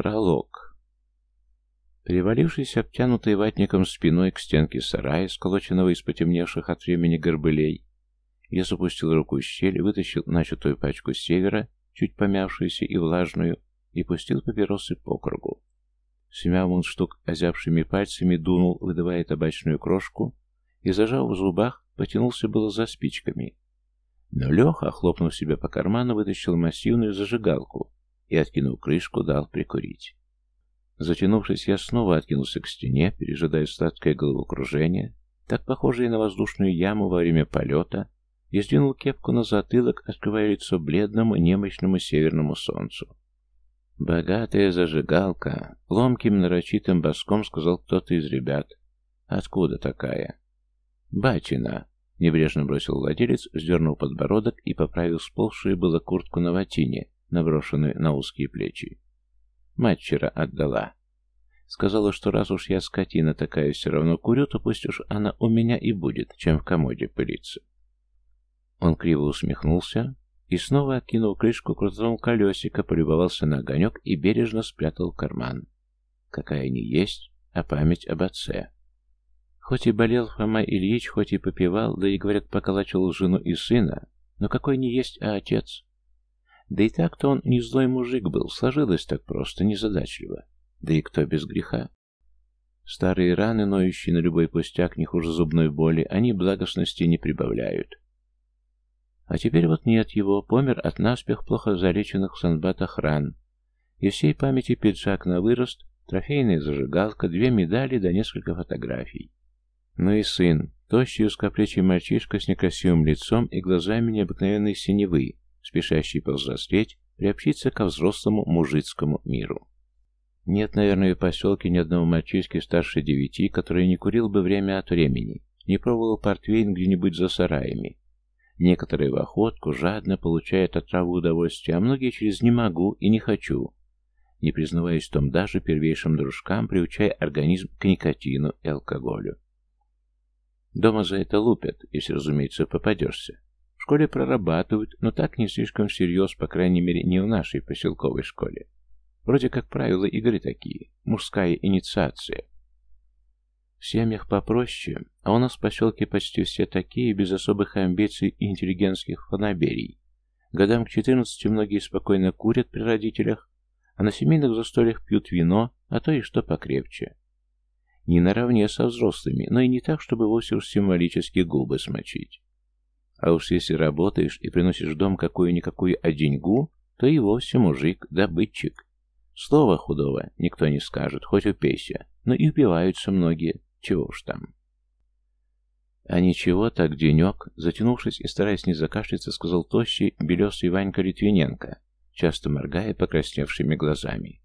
Пролог. Перевалившись обтянутой ватником спиной к стенке сарая, сколоченного из потемневших от времени горбылей, я запустил руку в щель, вытащил начатую пачку севера, чуть помявшуюся и влажную, и пустил папиросы по кругу. Смяв мундштук озябшими пальцами, дунул, выдавая табачную крошку, и, зажав в зубах, потянулся было за спичками. Но Леха, хлопнув себя по карману, вытащил массивную зажигалку и, откинув крышку, дал прикурить. Затянувшись, я снова откинулся к стене, пережидая сладкое головокружение, так похожее на воздушную яму во время полета, и сдвинул кепку на затылок, открывая лицо бледному, немощному северному солнцу. «Богатая зажигалка!» — ломким, нарочитым боском сказал кто-то из ребят. «Откуда такая?» «Батина!» — небрежно бросил владелец, сдернул подбородок и поправил сползшую было куртку на ватине, наброшенную на узкие плечи. Мать вчера отдала. Сказала, что раз уж я скотина такая все равно курю, то пусть уж она у меня и будет, чем в комоде пылиться. Он криво усмехнулся и, снова откинув крышку, крутанул колесико, полюбовался на огонек и бережно спрятал карман. Какая не есть, а память об отце. Хоть и болел Фома Ильич, хоть и попивал, да и, говорят, поколачивал жену и сына, но какой не есть, а отец. Да и так-то он не злой мужик был, сложилось так просто, незадачливо. Да и кто без греха? Старые раны, ноющие на любой пустяк, не хуже зубной боли, они благостности не прибавляют. А теперь вот нет его, помер от наспех плохо залеченных в санбатах ран. И всей памяти пиджак на вырост, трофейная зажигалка, две медали да несколько фотографий. Ну и сын, тощий узкоплечий мальчишка с некрасивым лицом и глазами необыкновенной синевы, спешащий повзрослеть, приобщиться ко взрослому мужицкому миру. Нет, наверное, в поселке ни одного мальчишки старше девяти, который не курил бы время от времени, не пробовал портвейн где-нибудь за сараями. Некоторые в охотку жадно получают от травы удовольствие, а многие через «не могу» и «не хочу», не признаваясь в том даже первейшим дружкам, приучая организм к никотину и алкоголю. Дома за это лупят, если, разумеется, попадешься. Школе прорабатывают, но так не слишком всерьез, по крайней мере, не в нашей поселковой школе. Вроде как правила игры такие. Мужская инициация. В семьях попроще, а у нас в поселке почти все такие, без особых амбиций и интеллигентских фанаберий. Годам к 14 многие спокойно курят при родителях, а на семейных застольях пьют вино, а то и что покрепче. Не наравне со взрослыми, но и не так, чтобы вовсе уж символически губы смочить. А уж если работаешь и приносишь в дом какую-никакую оденьгу, то и вовсе мужик, добытчик. Слова худого никто не скажет, хоть упейся, но и убиваются многие, чего уж там. А ничего, так денек, затянувшись и стараясь не закашляться, сказал тощий, белесый Ванька Литвиненко, часто моргая покрасневшими глазами.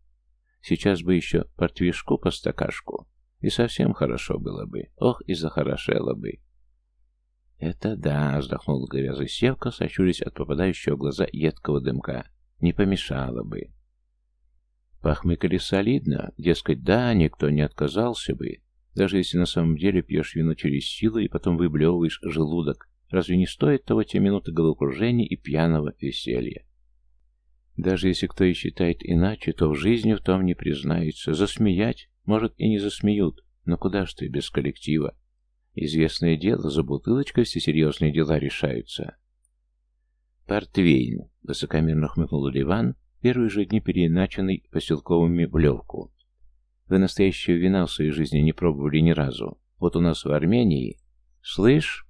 Сейчас бы еще портвишку по стакашку, и совсем хорошо было бы, ох, и захорошело бы. «Это да», — вздохнул грязый Севка, сочурясь от попадающего в глаза едкого дымка. «Не помешало бы». Пахмыкали солидно, дескать, да, никто не отказался бы. Даже если на самом деле пьешь вино через силу и потом выблевываешь желудок, разве не стоит того те минуты головокружения и пьяного веселья? Даже если кто и считает иначе, то в жизни в том не признается. Засмеять, может, и не засмеют, но куда ж ты без коллектива? Известное дело, за бутылочкой все серьезные дела решаются. «Портвейн», — высокомерно хмыкнул Ливан, первые же дни переиначенный поселковыми в Левку. «Вы настоящего вина в своей жизни не пробовали ни разу. Вот у нас в Армении...» «Слышь?»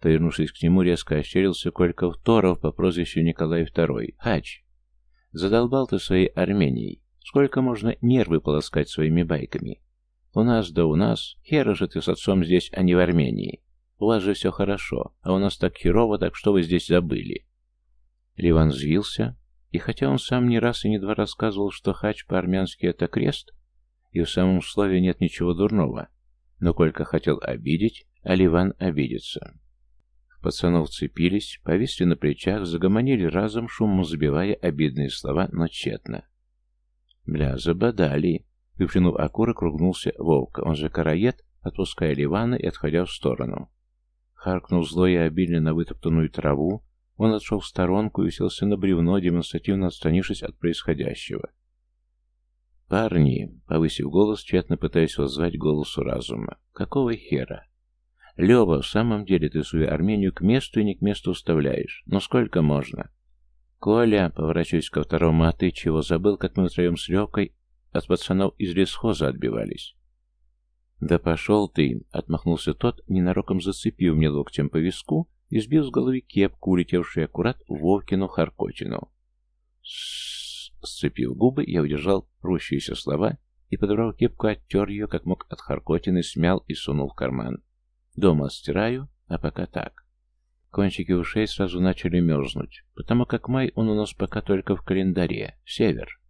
Повернувшись к нему, резко ощерился Колька Второв по прозвищу Николай II. «Хач! Задолбал ты своей Арменией. Сколько можно нервы полоскать своими байками? У нас да у нас. Хера же ты с отцом здесь, а не в Армении. У вас же все хорошо, а у нас так херово, так что вы здесь забыли?» Ливан взвился, и хотя он сам не раз и не два рассказывал, что хач по-армянски это крест, и в самом слове нет ничего дурного, но Колька хотел обидеть, а Ливан обидится. Пацанов цепились, повисли на плечах, загомонили разом, шумом забивая обидные слова, но тщетно. «Бля, забодали!» Выплюнув окурок, ругнулся Вовка, он же караед, отпуская Ливана и отходя в сторону. Харкнул зло и обильно на вытоптанную траву, он отшел в сторонку и уселся на бревно, демонстративно отстранившись от происходящего. «Парни!» — повысив голос, тщетно пытаясь воззвать голосу разума. «Какого хера? Лева, в самом деле ты свою Армению к месту и не к месту вставляешь. Но сколько можно?» «Коля!» — поворачиваясь ко второму, «а ты чего забыл, как мы втроем с Левкой от пацанов из лесхоза отбивались?» «Да пошел ты!» — отмахнулся тот, ненароком зацепив мне локтем по виску и сбил с головы кепку, улетевшую аккурат Вовкину Харкотину. Сцепив губы, я удержал рущиеся слова и, подобрал кепку, оттер ее, как мог от Харкотины, смял и сунул в карман. Дома стираю, а пока так. Кончики ушей сразу начали мерзнуть, потому как май он у нас пока только в календаре, север.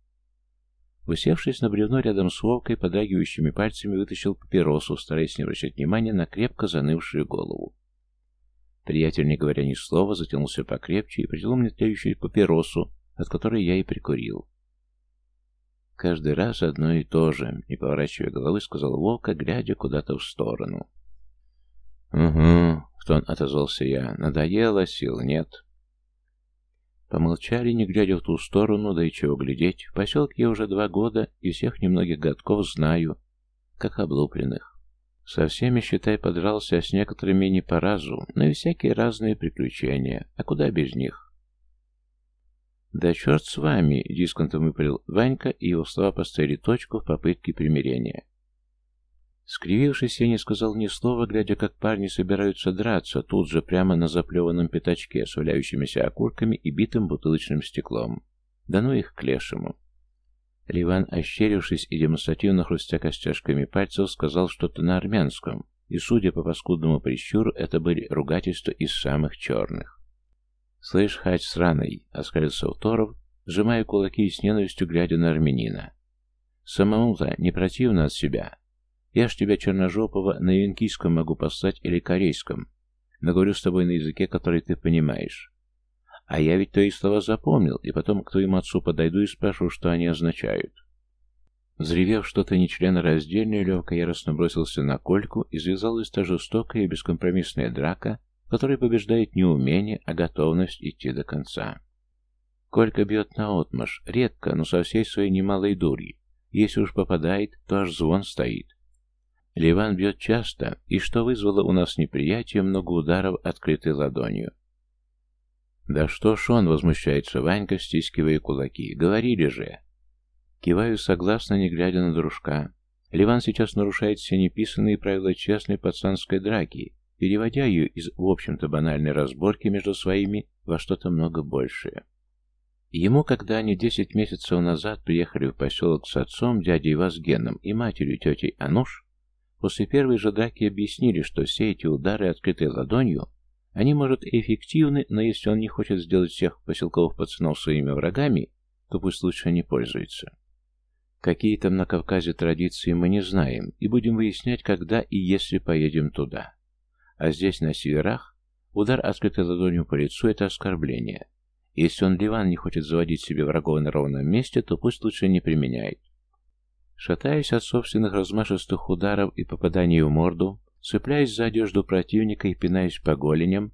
Усевшись на бревно рядом с Вовкой, подрагивающими пальцами вытащил папиросу, стараясь не обращать внимания на крепко занывшую голову. Приятель, не говоря ни слова, затянулся покрепче и протянул мне тлеющую папиросу, от которой я и прикурил. Каждый раз одно и то же, не поворачивая головы, сказал Вовка, глядя куда-то в сторону. «Угу», — в тон отозвался я, — «надоело, сил нет». Помолчали, не глядя в ту сторону, да и чего глядеть. В поселке я уже два года и всех немногих годков знаю, как облупленных. Со всеми, считай, подрался, а с некоторыми не по разу, но и всякие разные приключения. А куда без них? «Да черт с вами!» — дисконтом выпалил Ванька, и его слова поставили точку в попытке примирения. Скривившись, я не сказал ни слова, глядя, как парни собираются драться, тут же прямо на заплеванном пятачке с окурками и битым бутылочным стеклом. Да ну их к лешему. Ливан, ощерившись и демонстративно хрустя костяшками пальцев, сказал что-то на армянском, и, судя по паскудному прищуру, это были ругательства из самых черных. «Слышь, хать сраный!» — оскалился Уторов, сжимая кулаки и с ненавистью глядя на армянина. «Самому-то не противно от себя, я ж тебя, черножопого, на янкийском могу послать или корейском, но говорю с тобой на языке, который ты понимаешь. А я ведь твои слова запомнил, и потом к твоему отцу подойду и спрошу, что они означают. Взревев что-то нечленораздельное, Левка яростно бросился на Кольку, и завязалась та жестокая и бескомпромиссная драка, которая побеждает не умение, а готовность идти до конца. Колька бьет наотмашь, редко, но со всей своей немалой дури. Если уж попадает, то аж звон стоит. Ливан бьет часто, и что вызвало у нас неприятие, много ударов открытой ладонью. «Да что ж он!» — возмущается Ванька, стискивая кулаки. «Говорили же!» Киваю согласно, не глядя на дружка. Ливан сейчас нарушает все неписанные правила честной пацанской драки, переводя ее из, в общем-то, банальной разборки между своими во что-то много большее. Ему, когда они десять месяцев назад приехали в поселок с отцом, дядей Вазгеном и матерью тетей Ануш, После первой же драки объяснили, что все эти удары открытой ладонью, они, может, и эффективны, но если он не хочет сделать всех поселковых пацанов своими врагами, то пусть лучше не пользуется. Какие там на Кавказе традиции мы не знаем, и будем выяснять, когда и если поедем туда. А здесь, на северах, удар открытой ладонью по лицу – это оскорбление. Если он, Ливан, не хочет заводить себе врагов на ровном месте, то пусть лучше не применяет. Шатаясь от собственных размашистых ударов и попаданий в морду, цепляясь за одежду противника и пинаясь по голеням,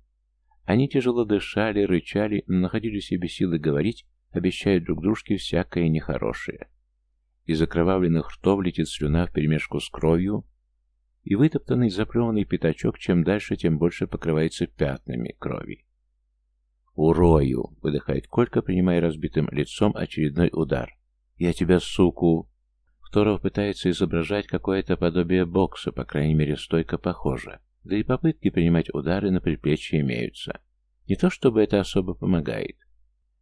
они тяжело дышали, рычали, но находили себе силы говорить, обещая друг дружке всякое нехорошее. Из окровавленных ртов летит слюна вперемешку с кровью, и вытоптанный заплеванный пятачок чем дальше, тем больше покрывается пятнами крови. «Урою!» — выдыхает Колька, принимая разбитым лицом очередной удар. «Я тебя, суку!» Торов пытается изображать какое-то подобие бокса, по крайней мере, стойко похоже. Да и попытки принимать удары на предплечье имеются. Не то чтобы это особо помогает.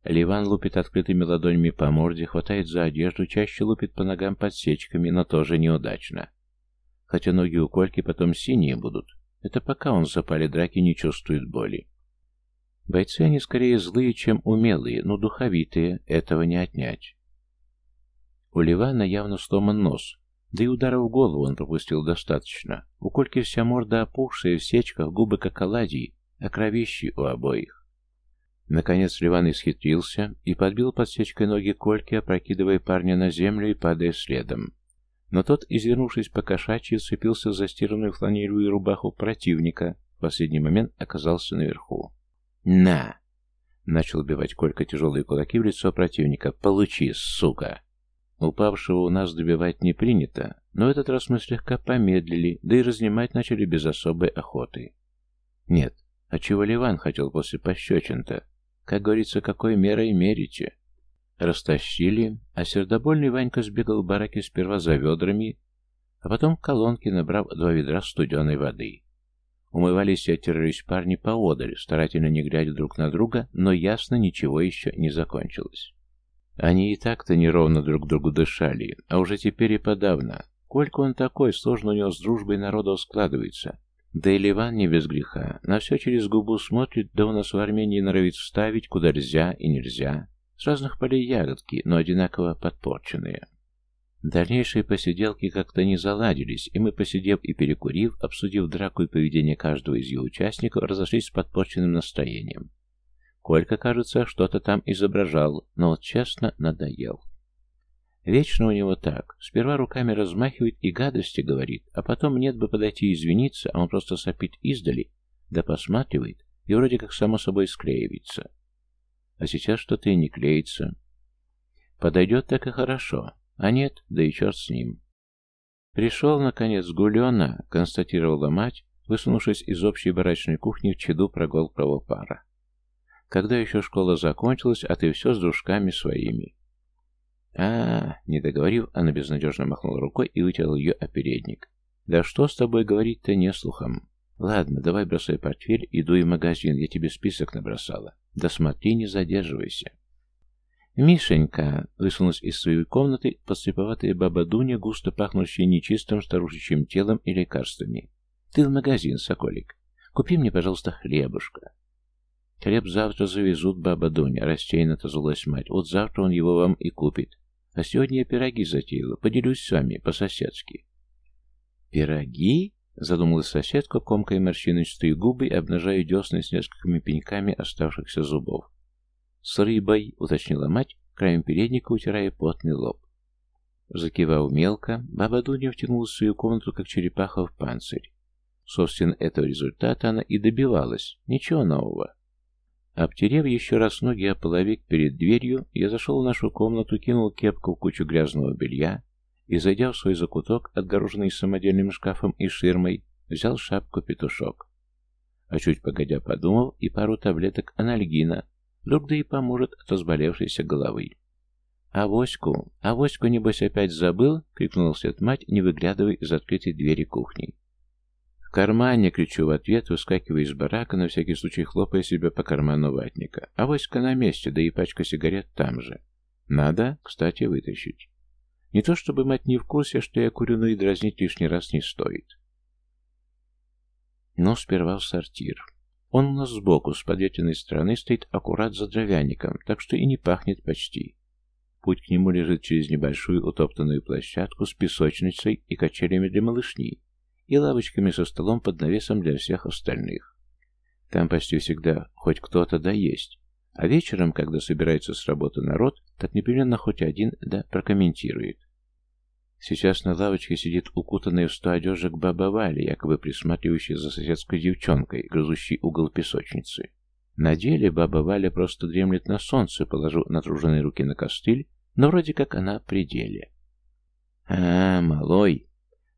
Ливан лупит открытыми ладонями по морде, хватает за одежду, чаще лупит по ногам подсечками, но тоже неудачно. Хотя ноги у Кольки потом синие будут. Это пока он в запале драки не чувствует боли. Бойцы они скорее злые, чем умелые, но духовитые, этого не отнять. У Ливана явно сломан нос, да и удара в голову он пропустил достаточно. У Кольки вся морда опухшая, в сечках, губы как оладьи, а кровищи у обоих. Наконец Ливан исхитрился и подбил подсечкой ноги Кольки, опрокидывая парня на землю и падая следом. Но тот, извернувшись по кошачьи, цепился в застиранную фланелевую рубаху противника, в последний момент оказался наверху. «На!» — начал убивать Колька тяжелые кулаки в лицо противника. «Получи, сука!» Упавшего у нас добивать не принято, но в этот раз мы слегка помедлили, да и разнимать начали без особой охоты. Нет, а чего Ливан хотел после пощечин-то? Как говорится, какой мерой мерите? Растащили, а сердобольный Ванька сбегал в бараке сперва за ведрами, а потом к колонке, набрав два ведра студеной воды. Умывались и оттирались парни поодаль, старательно не глядя друг на друга, но ясно ничего еще не закончилось. Они и так-то неровно друг другу дышали, а уже теперь и подавно. Колька он такой, сложно у него с дружбой народов складывается. Да и Ливан не без греха, на все через губу смотрит, да у нас в Армении норовит вставить, куда нельзя и нельзя. С разных полей ягодки, но одинаково подпорченные. Дальнейшие посиделки как-то не заладились, и мы, посидев и перекурив, обсудив драку и поведение каждого из ее участников, разошлись с подпорченным настроением. Колька, кажется, что-то там изображал, но вот честно надоел. Вечно у него так. Сперва руками размахивает и гадости говорит, а потом нет бы подойти извиниться, а он просто сопит издали, да посматривает и вроде как само собой склеивается. А сейчас что-то и не клеится. Подойдет так и хорошо, а нет, да и черт с ним. Пришел, наконец, Гулена, констатировала мать, высунувшись из общей барачной кухни в чаду прогул правопара. Когда еще школа закончилась, а ты все с дружками своими. а, -а, -а не договорив, она безнадежно махнула рукой и вытерла ее о передник. «Да что с тобой говорить-то не слухом? Ладно, давай бросай портфель, иду в магазин, я тебе список набросала. Да смотри, не задерживайся». «Мишенька!» — высунулась из своей комнаты подслеповатая баба Дуня, густо пахнущая нечистым старушечьим телом и лекарствами. «Ты в магазин, соколик. Купи мне, пожалуйста, хлебушка. «Хлеб завтра завезут, баба Дуня», — рассеянно отозвалась мать. «Вот завтра он его вам и купит. А сегодня я пироги затеяла. Поделюсь с вами, по-соседски». «Пироги?» — задумалась соседка, комкая морщинистые губы и обнажая десны с несколькими пеньками оставшихся зубов. «С рыбой», — уточнила мать, краем передника утирая потный лоб. Закивав мелко, баба Дуня втянула в свою комнату, как черепаха в панцирь. Собственно, этого результата она и добивалась. Ничего нового. Обтерев еще раз ноги о половик перед дверью, я зашел в нашу комнату, кинул кепку в кучу грязного белья и, зайдя в свой закуток, отгороженный самодельным шкафом и ширмой, взял шапку-петушок. А чуть погодя подумал и пару таблеток анальгина, вдруг да и поможет от разболевшейся головы. «Авоську! Авоську, небось, опять забыл?» — крикнула вслед мать, не выглядывая из открытой двери кухни. «В кармане!» — кричу в ответ, выскакивая из барака, на всякий случай хлопая себя по карману ватника. А воська на месте, да и пачка сигарет там же. Надо, кстати, вытащить. Не то чтобы мать не в курсе, что я курю, но и дразнить лишний раз не стоит. Но сперва в сортир. Он у нас сбоку, с подветренной стороны, стоит аккурат за дровяником, так что и не пахнет почти. Путь к нему лежит через небольшую утоптанную площадку с песочницей и качелями для малышней и лавочками со столом под навесом для всех остальных. Там почти всегда хоть кто-то да есть, а вечером, когда собирается с работы народ, так непременно хоть один да прокомментирует. Сейчас на лавочке сидит укутанная в сто одежек баба Валя, якобы присматривающая за соседской девчонкой, грызущей угол песочницы. На деле баба Валя просто дремлет на солнце, положу натруженные руки на костыль, но вроде как она при деле. «А, малой!»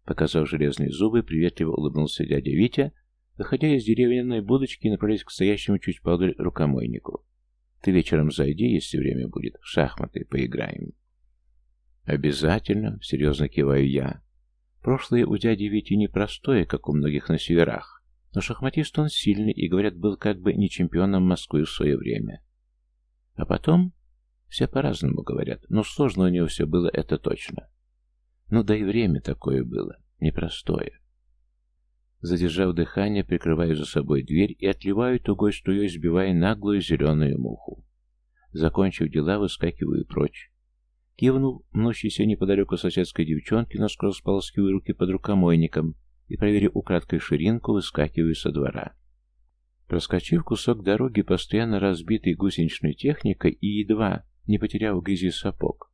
Показав железные зубы, приветливо улыбнулся дядя Витя, выходя из деревянной будочки и направляясь к стоящему чуть поодаль рукомойнику. «Ты вечером зайди, если время будет, в шахматы поиграем». «Обязательно», — серьезно киваю я. Прошлое у дяди Вити непростое, как у многих на северах, но шахматист он сильный и, говорят, был как бы не чемпионом Москвы в свое время. А потом, все по-разному говорят, но сложно у него все было, это точно. Ну да и время такое было, непростое. Задержав дыхание, прикрываю за собой дверь и отливаю тугой струей, сбивая наглую зеленую муху. Закончив дела, выскакиваю прочь. Кивнув мнущейся неподалеку соседской девчонке, наскоро сполоскиваю руки под рукомойником и, проверив украдкой ширинку, выскакиваю со двора. Проскочив кусок дороги, постоянно разбитой гусеничной техникой и едва не потеряв грязи сапог,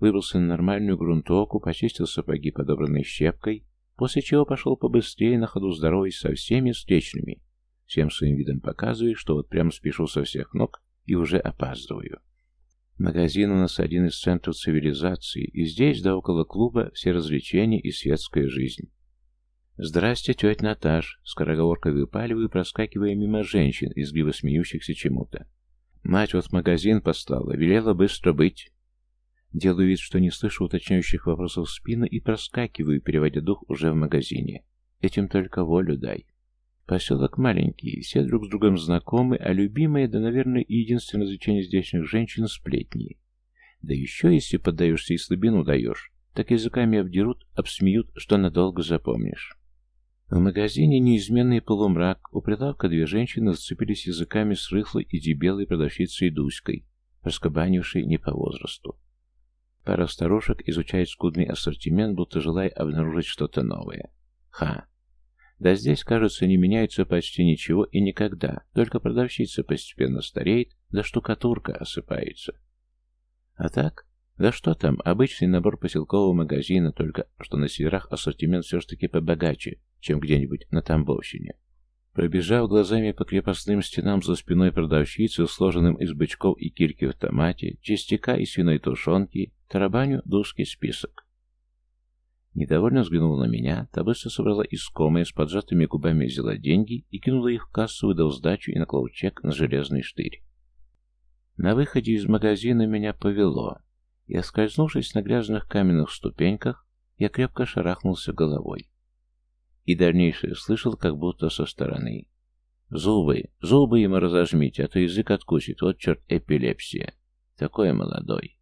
выбрался на нормальную грунтовку, почистил сапоги, подобранной щепкой, после чего пошел побыстрее, на ходу здороваясь со всеми встречными, всем своим видом показывая, что вот прям спешу со всех ног и уже опаздываю. Магазин у нас один из центров цивилизации, и здесь, да около клуба, все развлечения и светская жизнь. «Здрасте, тетя Наташ!» — скороговоркой выпаливаю, проскакивая мимо женщин, изгибо смеющихся чему-то. «Мать вот в магазин послала, велела быстро быть». Делаю вид, что не слышу уточняющих вопросов в спину и проскакиваю, переводя дух уже в магазине. Этим только волю дай. Поселок маленький, все друг с другом знакомы, а любимые, да, наверное, единственное развлечение здешних женщин — сплетни. Да еще, если поддаешься и слабину даешь, так языками обдерут, обсмеют, что надолго запомнишь. В магазине неизменный полумрак, у прилавка две женщины зацепились языками с рыхлой и дебелой продавщицей Дуськой, раскабанившей не по возрасту. Пара старушек изучает скудный ассортимент, будто желая обнаружить что-то новое. Ха! Да здесь, кажется, не меняется почти ничего и никогда, только продавщица постепенно стареет, да штукатурка осыпается. А так, да что там, обычный набор поселкового магазина, только что на северах ассортимент все-таки побогаче, чем где-нибудь на Тамбовщине. Пробежав глазами по крепостным стенам за спиной продавщицы, сложенным из бычков и кирки в томате, частика и свиной тушенки, тарабаню душки список. Недовольно взглянула на меня, та быстро собрала искомые, с поджатыми губами взяла деньги и кинула их в кассу, выдав сдачу и наклал чек на железный штырь. На выходе из магазина меня повело, и, оскользнувшись на грязных каменных ступеньках, я крепко шарахнулся головой и дальнейшее слышал как будто со стороны. «Зубы! Зубы ему разожмите, а то язык откусит. Вот черт, эпилепсия. Такой молодой».